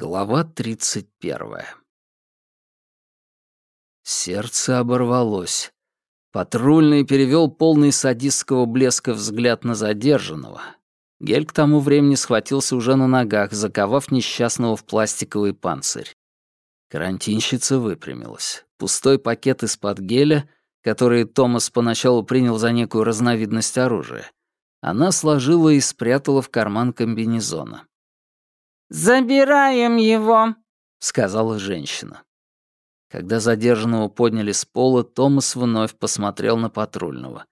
Глава тридцать первая. Сердце оборвалось. Патрульный перевел полный садистского блеска взгляд на задержанного. Гель к тому времени схватился уже на ногах, заковав несчастного в пластиковый панцирь. Карантинщица выпрямилась. Пустой пакет из-под геля, который Томас поначалу принял за некую разновидность оружия, она сложила и спрятала в карман комбинезона. «Забираем его», — сказала женщина. Когда задержанного подняли с пола, Томас вновь посмотрел на патрульного.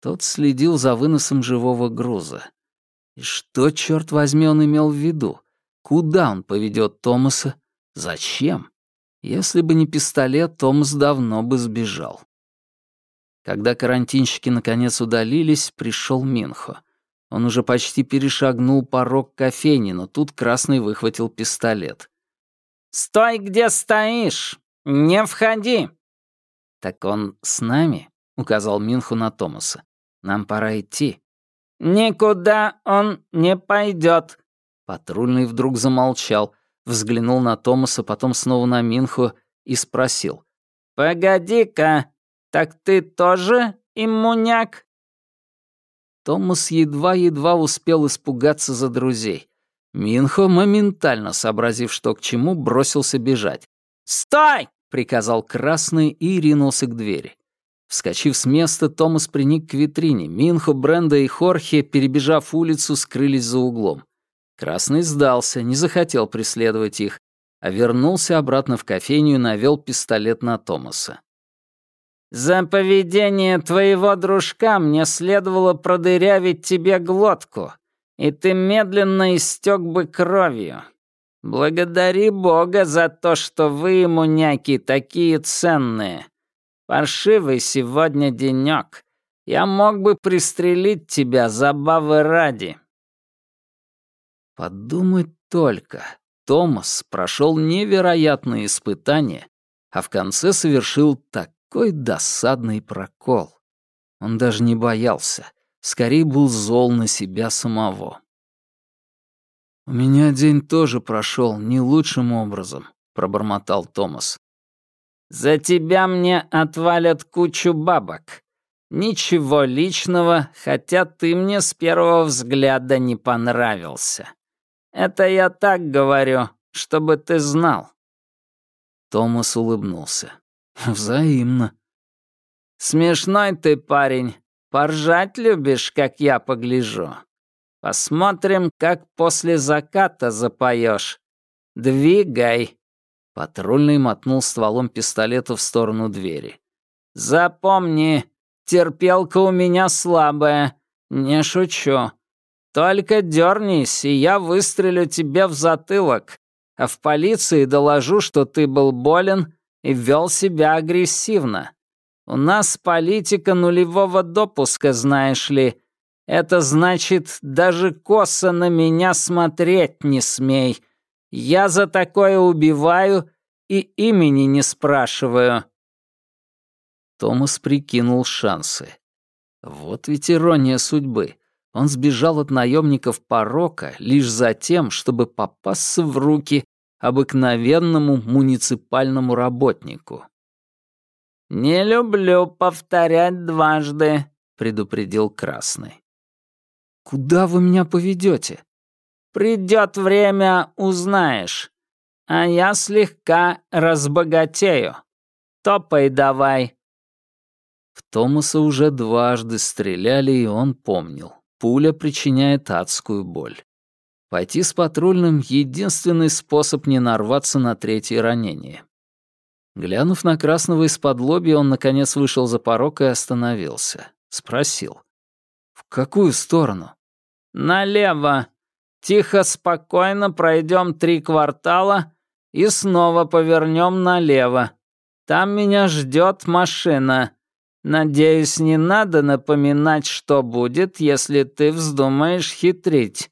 Тот следил за выносом живого груза. И что, черт возьми, он имел в виду? Куда он поведет Томаса? Зачем? Если бы не пистолет, Томас давно бы сбежал. Когда карантинщики наконец удалились, пришел Минхо. Он уже почти перешагнул порог кофейни, но тут Красный выхватил пистолет. «Стой, где стоишь! Не входи!» «Так он с нами?» — указал Минху на Томаса. «Нам пора идти». «Никуда он не пойдет. Патрульный вдруг замолчал, взглянул на Томаса, потом снова на Минху и спросил. «Погоди-ка, так ты тоже иммуняк?» Томас едва-едва успел испугаться за друзей. Минхо, моментально сообразив, что к чему, бросился бежать. «Стой!» — приказал Красный и ринулся к двери. Вскочив с места, Томас приник к витрине. Минхо, Бренда и Хорхе, перебежав улицу, скрылись за углом. Красный сдался, не захотел преследовать их, а вернулся обратно в кофейню и навел пистолет на Томаса. «За поведение твоего дружка мне следовало продырявить тебе глотку, и ты медленно истек бы кровью. Благодари Бога за то, что вы, муняки, такие ценные. Паршивый сегодня денёк. Я мог бы пристрелить тебя забавы ради». Подумать только. Томас прошел невероятные испытания, а в конце совершил так какой досадный прокол. Он даже не боялся, скорее был зол на себя самого. «У меня день тоже прошел не лучшим образом», — пробормотал Томас. «За тебя мне отвалят кучу бабок. Ничего личного, хотя ты мне с первого взгляда не понравился. Это я так говорю, чтобы ты знал». Томас улыбнулся. «Взаимно». «Смешной ты парень. Поржать любишь, как я погляжу. Посмотрим, как после заката запоешь. Двигай». Патрульный мотнул стволом пистолета в сторону двери. «Запомни, терпелка у меня слабая. Не шучу. Только дернись, и я выстрелю тебе в затылок. А в полиции доложу, что ты был болен и вел себя агрессивно. У нас политика нулевого допуска, знаешь ли. Это значит, даже косо на меня смотреть не смей. Я за такое убиваю и имени не спрашиваю». Томас прикинул шансы. Вот ведь ирония судьбы. Он сбежал от наемников порока лишь за тем, чтобы попасться в руки обыкновенному муниципальному работнику. «Не люблю повторять дважды», — предупредил Красный. «Куда вы меня поведете? «Придет время, узнаешь. А я слегка разбогатею. Топай давай». В Томаса уже дважды стреляли, и он помнил. Пуля причиняет адскую боль. Пойти с патрульным — единственный способ не нарваться на третье ранение. Глянув на Красного из-под лобья, он, наконец, вышел за порог и остановился. Спросил. «В какую сторону?» «Налево. Тихо, спокойно пройдем три квартала и снова повернем налево. Там меня ждет машина. Надеюсь, не надо напоминать, что будет, если ты вздумаешь хитрить».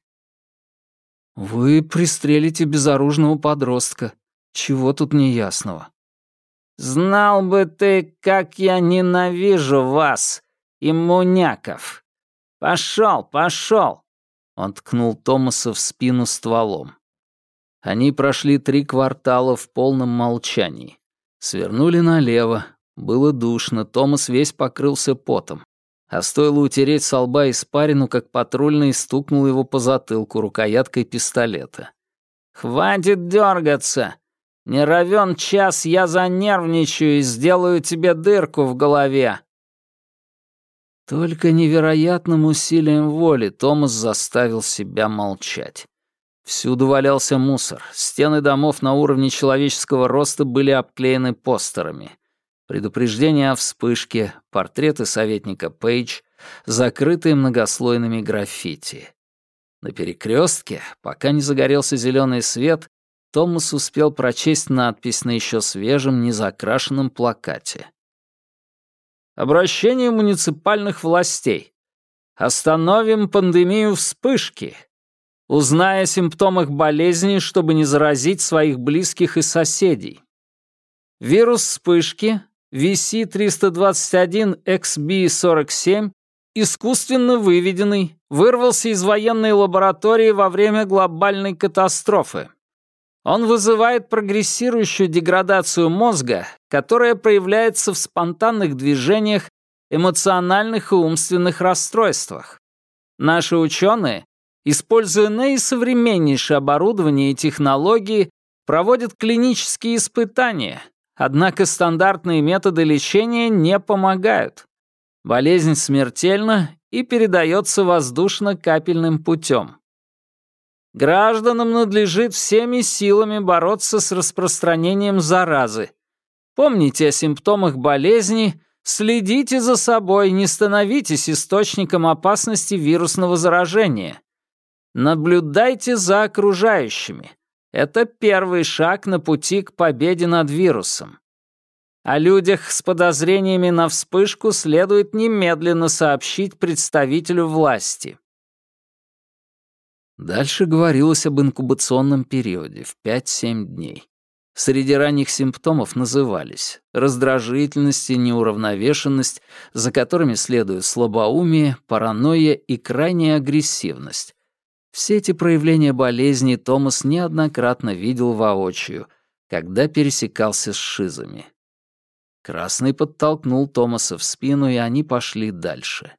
«Вы пристрелите безоружного подростка. Чего тут неясного?» «Знал бы ты, как я ненавижу вас, иммуняков! Пошел, пошел!» Он ткнул Томаса в спину стволом. Они прошли три квартала в полном молчании. Свернули налево. Было душно, Томас весь покрылся потом. А стоило утереть со лба испарину, как патрульный стукнул его по затылку рукояткой пистолета. «Хватит дергаться! Не равен час я занервничаю и сделаю тебе дырку в голове!» Только невероятным усилием воли Томас заставил себя молчать. Всюду валялся мусор, стены домов на уровне человеческого роста были обклеены постерами. Предупреждения о вспышке, портреты советника Пейдж, закрытые многослойными граффити. На перекрестке, пока не загорелся зеленый свет, Томас успел прочесть надпись на еще свежем, незакрашенном плакате. Обращение муниципальных властей. Остановим пандемию вспышки. Узнай о симптомах болезни, чтобы не заразить своих близких и соседей. Вирус вспышки VC-321-XB47 искусственно выведенный, вырвался из военной лаборатории во время глобальной катастрофы. Он вызывает прогрессирующую деградацию мозга, которая проявляется в спонтанных движениях, эмоциональных и умственных расстройствах. Наши ученые, используя наисовременнейшее оборудование и технологии, проводят клинические испытания, однако стандартные методы лечения не помогают. Болезнь смертельна и передается воздушно-капельным путем. Гражданам надлежит всеми силами бороться с распространением заразы. Помните о симптомах болезни, следите за собой, не становитесь источником опасности вирусного заражения. Наблюдайте за окружающими. Это первый шаг на пути к победе над вирусом. О людях с подозрениями на вспышку следует немедленно сообщить представителю власти. Дальше говорилось об инкубационном периоде в 5-7 дней. Среди ранних симптомов назывались раздражительность и неуравновешенность, за которыми следуют слабоумие, паранойя и крайняя агрессивность. Все эти проявления болезни Томас неоднократно видел воочию, когда пересекался с шизами. Красный подтолкнул Томаса в спину, и они пошли дальше.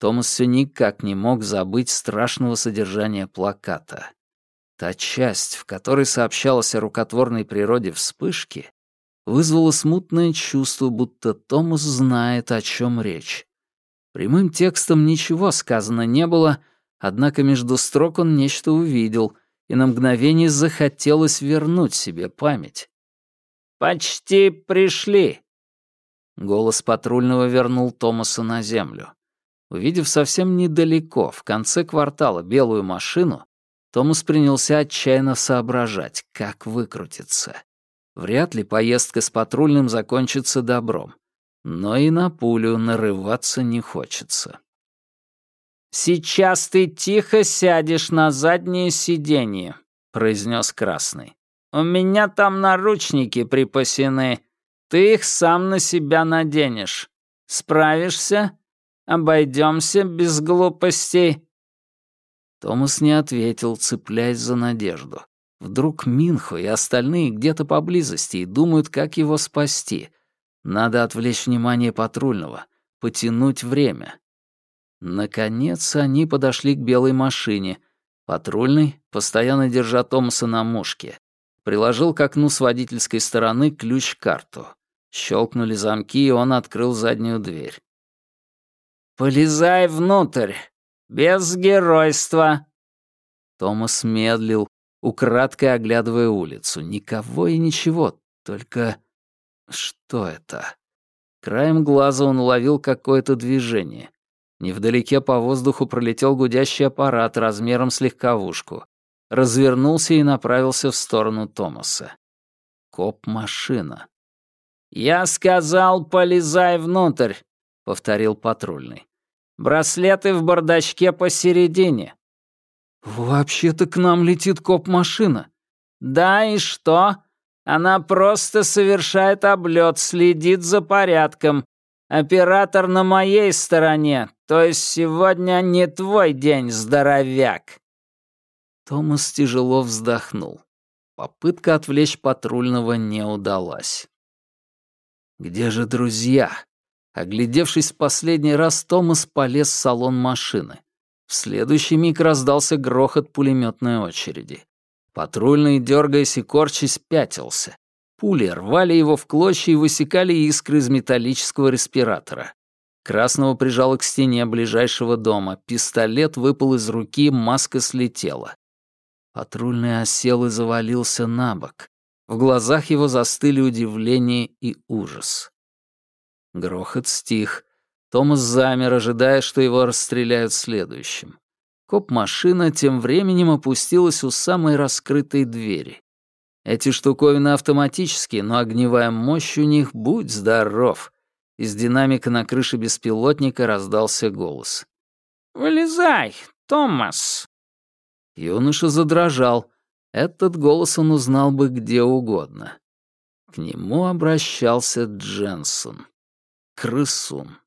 Томас все никак не мог забыть страшного содержания плаката. Та часть, в которой сообщалось о рукотворной природе вспышки, вызвала смутное чувство, будто Томас знает, о чем речь. Прямым текстом ничего сказано не было, однако между строк он нечто увидел, и на мгновение захотелось вернуть себе память. «Почти пришли!» Голос патрульного вернул Томаса на землю. Увидев совсем недалеко, в конце квартала, белую машину, Томас принялся отчаянно соображать, как выкрутиться. Вряд ли поездка с патрульным закончится добром. Но и на пулю нарываться не хочется. «Сейчас ты тихо сядешь на заднее сиденье», — произнес Красный. «У меня там наручники припасены. Ты их сам на себя наденешь. Справишься?» Обойдемся без глупостей». Томас не ответил, цепляясь за надежду. Вдруг Минхо и остальные где-то поблизости и думают, как его спасти. Надо отвлечь внимание патрульного, потянуть время. Наконец они подошли к белой машине. Патрульный, постоянно держа Томаса на мушке, приложил к окну с водительской стороны ключ-карту. Щелкнули замки, и он открыл заднюю дверь. «Полезай внутрь! Без геройства!» Томас медлил, украдкой оглядывая улицу. Никого и ничего, только... Что это? Краем глаза он уловил какое-то движение. Невдалеке по воздуху пролетел гудящий аппарат размером с легковушку. Развернулся и направился в сторону Томаса. Коп-машина. «Я сказал, полезай внутрь!» повторил патрульный. «Браслеты в бардачке посередине». «Вообще-то к нам летит коп-машина». «Да и что? Она просто совершает облет, следит за порядком. Оператор на моей стороне, то есть сегодня не твой день, здоровяк». Томас тяжело вздохнул. Попытка отвлечь патрульного не удалась. «Где же друзья?» Оглядевшись в последний раз, Томас полез в салон машины. В следующий миг раздался грохот пулеметной очереди. Патрульный, дергаясь и корчась, пятился. Пули рвали его в клочья и высекали искры из металлического респиратора. Красного прижало к стене ближайшего дома, пистолет выпал из руки, маска слетела. Патрульный осел и завалился на бок. В глазах его застыли удивление и ужас. Грохот стих. Томас замер, ожидая, что его расстреляют следующим. Коп-машина тем временем опустилась у самой раскрытой двери. Эти штуковины автоматические, но огневая мощь у них будь здоров. Из динамика на крыше беспилотника раздался голос. «Вылезай, Томас!» Юноша задрожал. Этот голос он узнал бы где угодно. К нему обращался Дженсон. Крысун.